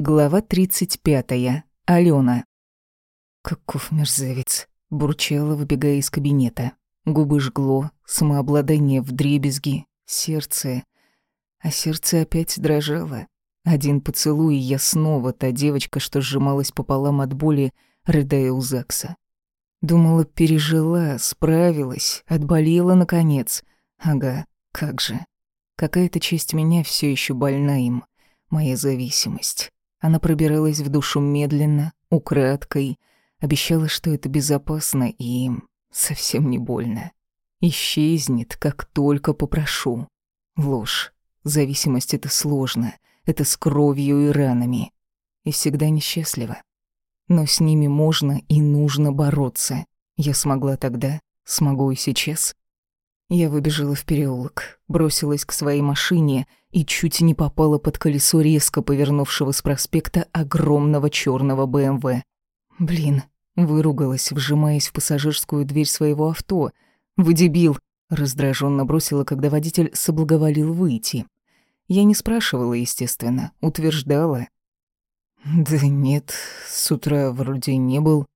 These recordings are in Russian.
Глава 35. Алена. Каков мерзавец. Бурчала, выбегая из кабинета. Губы жгло, самообладание вдребезги, сердце. А сердце опять дрожало. Один поцелуй, и я снова та девочка, что сжималась пополам от боли, рыдая у ЗАГСа. Думала, пережила, справилась, отболела наконец. Ага, как же. Какая-то часть меня все еще больна им. Моя зависимость. Она пробиралась в душу медленно, украдкой, обещала, что это безопасно и им совсем не больно. Исчезнет, как только попрошу. Ложь. Зависимость — это сложно. Это с кровью и ранами. И всегда несчастливо. Но с ними можно и нужно бороться. Я смогла тогда, смогу и сейчас. Я выбежала в переулок, бросилась к своей машине и чуть не попала под колесо резко повернувшего с проспекта огромного черного БМВ. Блин, выругалась, вжимаясь в пассажирскую дверь своего авто. «Вы дебил!» — раздраженно бросила, когда водитель соблаговолил выйти. Я не спрашивала, естественно, утверждала. «Да нет, с утра вроде не был»,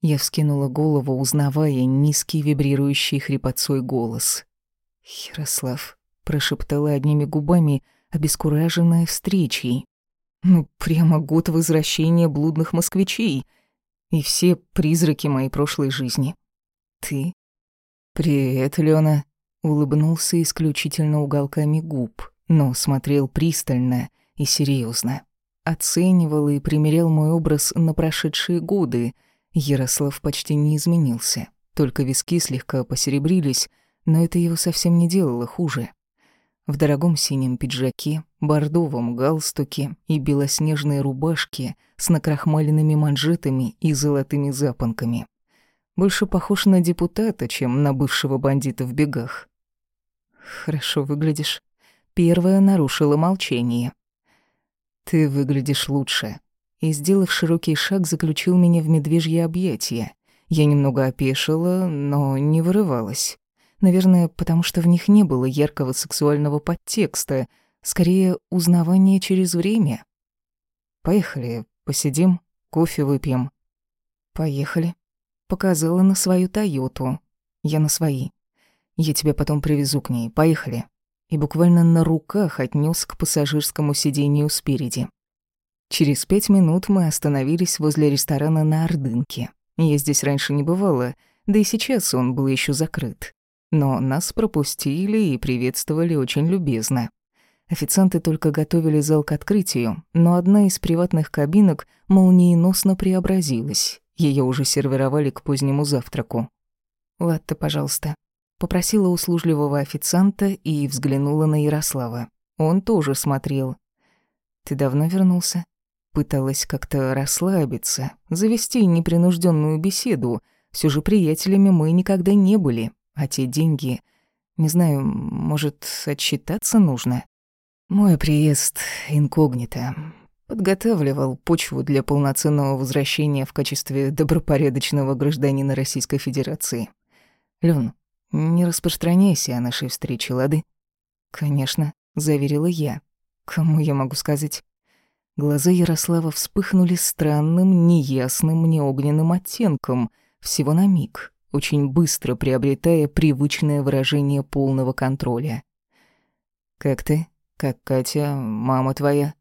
я вскинула голову, узнавая низкий вибрирующий хрипотцой голос. «Ярослав», — прошептала одними губами, обескураженная встречей. «Ну, прямо год возвращения блудных москвичей и все призраки моей прошлой жизни. Ты?» «Привет, Лёна», — улыбнулся исключительно уголками губ, но смотрел пристально и серьезно. Оценивал и примерял мой образ на прошедшие годы — Ярослав почти не изменился, только виски слегка посеребрились, но это его совсем не делало хуже. В дорогом синем пиджаке, бордовом галстуке и белоснежной рубашке с накрахмаленными манжетами и золотыми запонками. Больше похож на депутата, чем на бывшего бандита в бегах. «Хорошо выглядишь». Первая нарушила молчание. «Ты выглядишь лучше», и, сделав широкий шаг, заключил меня в медвежье объятия. Я немного опешила, но не вырывалась. Наверное, потому что в них не было яркого сексуального подтекста, скорее узнавание через время. «Поехали, посидим, кофе выпьем». «Поехали». Показала на свою «Тойоту». Я на свои. Я тебя потом привезу к ней. Поехали. И буквально на руках отнес к пассажирскому сиденью спереди. Через пять минут мы остановились возле ресторана на Ордынке. Я здесь раньше не бывала, да и сейчас он был еще закрыт. Но нас пропустили и приветствовали очень любезно. Официанты только готовили зал к открытию, но одна из приватных кабинок молниеносно преобразилась. Ее уже сервировали к позднему завтраку. «Латте, пожалуйста», — попросила услужливого официанта и взглянула на Ярослава. Он тоже смотрел. «Ты давно вернулся?» Пыталась как-то расслабиться, завести непринужденную беседу. Все же приятелями мы никогда не были, а те деньги... Не знаю, может, отчитаться нужно? Мой приезд инкогнито. Подготавливал почву для полноценного возвращения в качестве добропорядочного гражданина Российской Федерации. Лён, не распространяйся о нашей встрече, лады? Конечно, заверила я. Кому я могу сказать? Глаза Ярослава вспыхнули странным, неясным, неогненным оттенком, всего на миг, очень быстро приобретая привычное выражение полного контроля. «Как ты? Как Катя? Мама твоя?»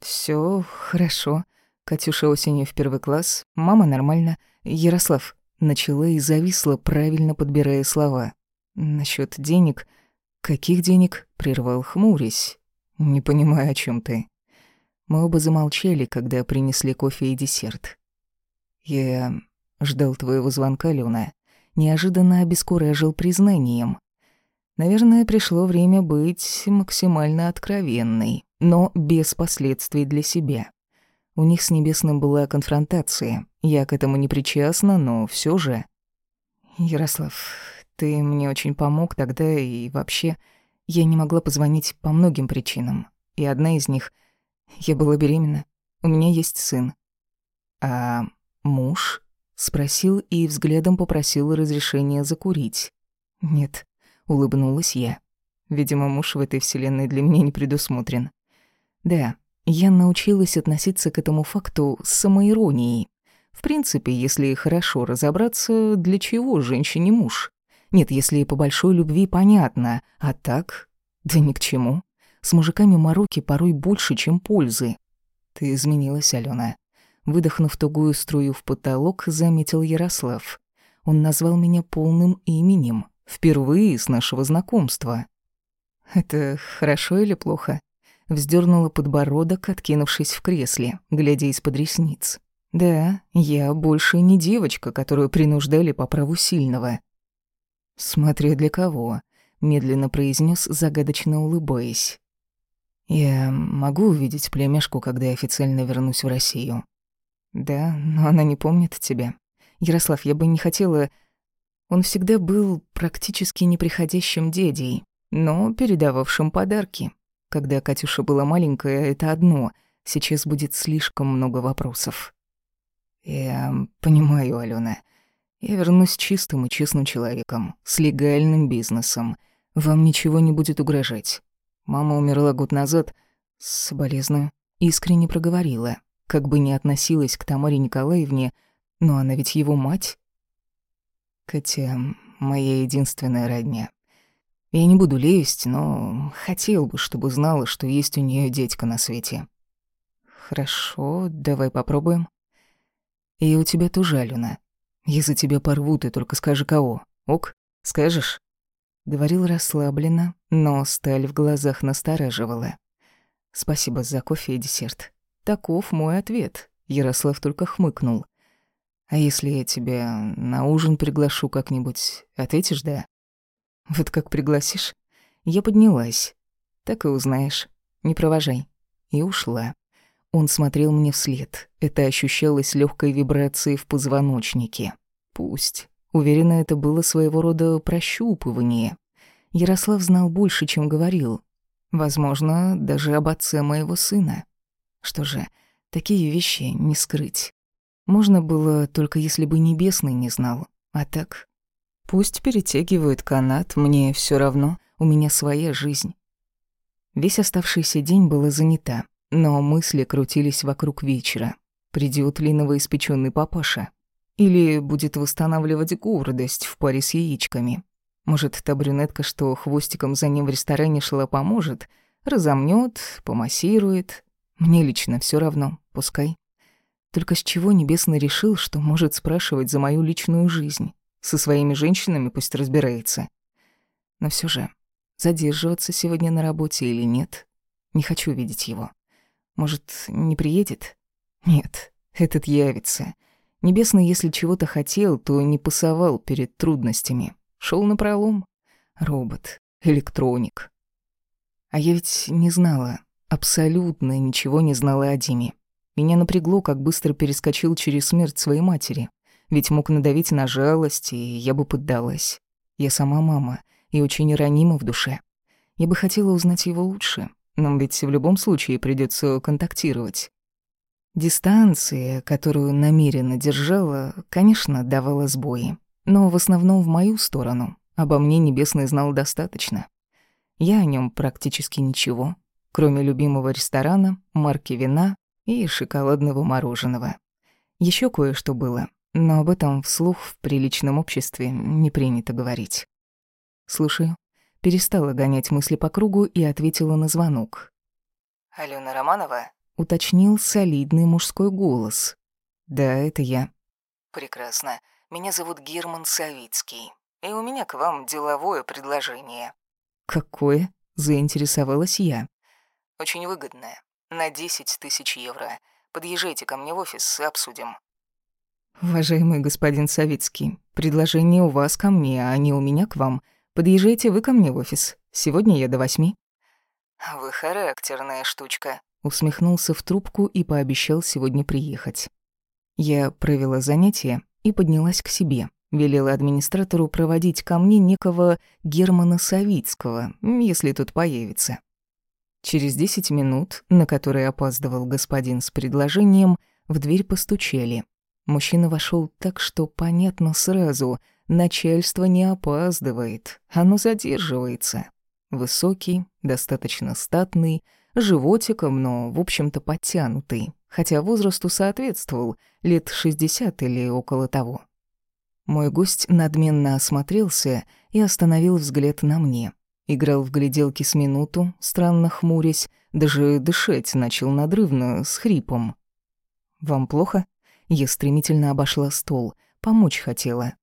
Все хорошо. Катюша осенью в первый класс, мама нормально. Ярослав начала и зависла, правильно подбирая слова. Насчет денег... Каких денег? Прервал хмурясь. Не понимаю, о чем ты. Мы оба замолчали, когда принесли кофе и десерт. «Я ждал твоего звонка, Люна. Неожиданно обескуражил признанием. Наверное, пришло время быть максимально откровенной, но без последствий для себя. У них с Небесным была конфронтация. Я к этому не причастна, но все же... Ярослав, ты мне очень помог тогда, и вообще... Я не могла позвонить по многим причинам. И одна из них я была беременна. У меня есть сын. А муж? Спросил и взглядом попросил разрешения закурить. Нет, улыбнулась я. Видимо, муж в этой вселенной для меня не предусмотрен. Да, Я научилась относиться к этому факту с самоиронией. В принципе, если хорошо разобраться, для чего женщине муж? Нет, если по большой любви понятно, а так, да ни к чему. С мужиками мороки порой больше, чем пользы. Ты изменилась, Алена. Выдохнув тугую струю в потолок, заметил Ярослав. Он назвал меня полным именем. Впервые с нашего знакомства. Это хорошо или плохо? Вздернула подбородок, откинувшись в кресле, глядя из-под ресниц. Да, я больше не девочка, которую принуждали по праву сильного. Смотря для кого, медленно произнес, загадочно улыбаясь. Я могу увидеть племяшку, когда я официально вернусь в Россию. Да, но она не помнит тебя. Ярослав, я бы не хотела... Он всегда был практически неприходящим дядей, но передававшим подарки. Когда Катюша была маленькая, это одно. Сейчас будет слишком много вопросов. Я понимаю, Алена. Я вернусь чистым и честным человеком, с легальным бизнесом. Вам ничего не будет угрожать. Мама умерла год назад. Соболезную. Искренне проговорила. Как бы ни относилась к Тамаре Николаевне, но она ведь его мать. Катя — моя единственная родня. Я не буду лезть, но хотел бы, чтобы знала, что есть у нее дядька на свете. Хорошо, давай попробуем. И у тебя тоже, Алена. Если тебя порву, ты только скажи кого. Ок? Скажешь? Говорил расслабленно, но сталь в глазах настораживала. Спасибо за кофе и десерт. Таков мой ответ. Ярослав только хмыкнул. А если я тебя на ужин приглашу как-нибудь, ответишь «да»? Вот как пригласишь? Я поднялась. Так и узнаешь. Не провожай. И ушла. Он смотрел мне вслед. Это ощущалось легкой вибрацией в позвоночнике. Пусть. Уверена, это было своего рода прощупывание. Ярослав знал больше, чем говорил. Возможно, даже об отце моего сына. Что же, такие вещи не скрыть. Можно было, только если бы Небесный не знал. А так, пусть перетягивают канат, мне все равно, у меня своя жизнь. Весь оставшийся день была занята, но мысли крутились вокруг вечера. Придет ли новоиспеченный папаша? Или будет восстанавливать гордость в паре с яичками? Может, та брюнетка, что хвостиком за ним в ресторане шла, поможет? Разомнет, помассирует. Мне лично все равно, пускай. Только с чего Небесный решил, что может спрашивать за мою личную жизнь? Со своими женщинами пусть разбирается. Но все же, задерживаться сегодня на работе или нет, не хочу видеть его. Может, не приедет? Нет, этот явится. Небесный, если чего-то хотел, то не пасовал перед трудностями. Шел на пролом. Робот, электроник. А я ведь не знала, абсолютно ничего не знала о Диме. Меня напрягло, как быстро перескочил через смерть своей матери. Ведь мог надавить на жалость, и я бы поддалась. Я сама мама, и очень ранима в душе. Я бы хотела узнать его лучше. Нам ведь в любом случае придется контактировать. Дистанция, которую намеренно держала, конечно, давала сбои. Но в основном в мою сторону. Обо мне Небесный знал достаточно. Я о нем практически ничего, кроме любимого ресторана, марки вина и шоколадного мороженого. Еще кое-что было, но об этом вслух в приличном обществе не принято говорить. Слушаю. Перестала гонять мысли по кругу и ответила на звонок. «Алена Романова?» — уточнил солидный мужской голос. «Да, это я». «Прекрасно. Меня зовут Герман Савицкий, и у меня к вам деловое предложение». «Какое?» — заинтересовалась я. «Очень выгодное на 10 тысяч евро. Подъезжайте ко мне в офис обсудим». «Уважаемый господин Савицкий, предложение у вас ко мне, а не у меня к вам. Подъезжайте вы ко мне в офис. Сегодня я до восьми». «Вы характерная штучка», — усмехнулся в трубку и пообещал сегодня приехать. Я провела занятие и поднялась к себе. Велела администратору проводить ко мне некого Германа Савицкого, если тут появится. Через десять минут, на которые опаздывал господин с предложением, в дверь постучали. Мужчина вошел так, что понятно сразу, начальство не опаздывает, оно задерживается. Высокий, достаточно статный, животиком, но, в общем-то, подтянутый, хотя возрасту соответствовал, лет 60 или около того. Мой гость надменно осмотрелся и остановил взгляд на мне. Играл в гляделки с минуту, странно хмурясь, даже дышать начал надрывно, с хрипом. «Вам плохо?» Я стремительно обошла стол, помочь хотела.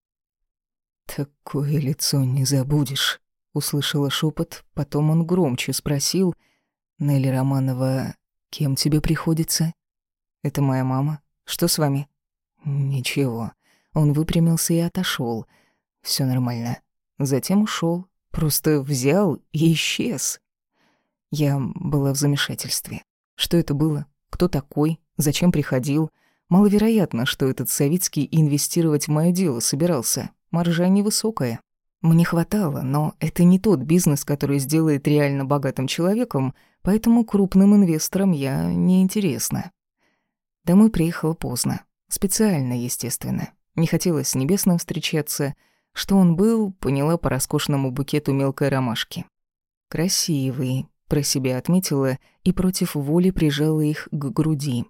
«Такое лицо не забудешь», — услышала шепот, потом он громче спросил. «Нелли Романова, кем тебе приходится?» «Это моя мама. Что с вами?» «Ничего». Он выпрямился и отошел. Все нормально. Затем ушел, просто взял и исчез. Я была в замешательстве. Что это было? Кто такой? Зачем приходил? Маловероятно, что этот Савицкий инвестировать в моё дело собирался. Маржа невысокая. Мне хватало, но это не тот бизнес, который сделает реально богатым человеком, поэтому крупным инвесторам я не интересна. Домой приехала поздно. Специально, естественно. Не хотелось с Небесным встречаться. Что он был, поняла по роскошному букету мелкой ромашки. Красивый, про себя отметила и против воли прижала их к груди.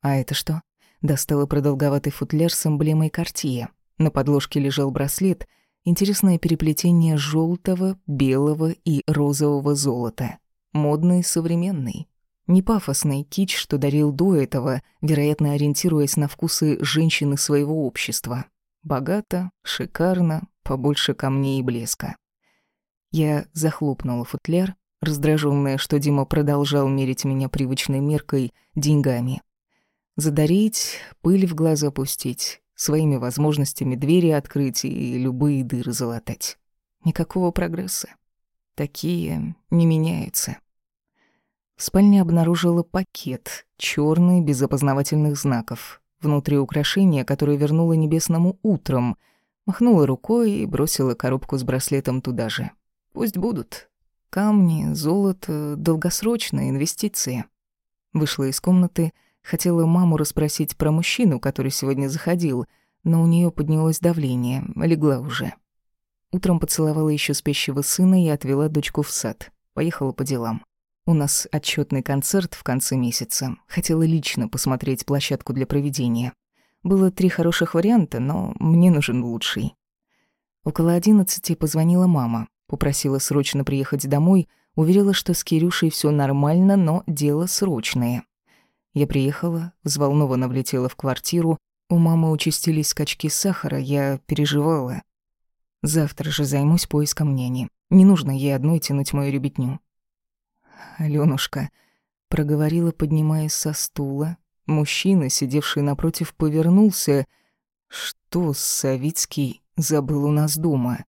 А это что? Достала продолговатый футляр с эмблемой Картье. На подложке лежал браслет, интересное переплетение желтого, белого и розового золота. Модный, современный. Не пафосный кич, что дарил до этого, вероятно, ориентируясь на вкусы женщины своего общества. Богато, шикарно, побольше камней и блеска. Я захлопнула футляр, раздраженная, что Дима продолжал мерить меня привычной меркой деньгами. Задарить, пыль в глаза пустить, своими возможностями двери открыть и любые дыры залатать. Никакого прогресса. Такие не меняются. В спальне обнаружила пакет, черный, без опознавательных знаков. Внутри украшения, которое вернула небесному утром. Махнула рукой и бросила коробку с браслетом туда же. Пусть будут. Камни, золото, долгосрочные инвестиции. Вышла из комнаты, Хотела маму расспросить про мужчину, который сегодня заходил, но у нее поднялось давление, легла уже. Утром поцеловала еще спящего сына и отвела дочку в сад. Поехала по делам. У нас отчетный концерт в конце месяца. Хотела лично посмотреть площадку для проведения. Было три хороших варианта, но мне нужен лучший. Около одиннадцати позвонила мама, попросила срочно приехать домой, уверила, что с Кирюшей все нормально, но дело срочное. Я приехала, взволнованно влетела в квартиру. У мамы участились скачки сахара, я переживала. Завтра же займусь поиском няни. Не нужно ей одной тянуть мою ребятню. Алёнушка проговорила, поднимаясь со стула. Мужчина, сидевший напротив, повернулся. Что Савицкий забыл у нас дома?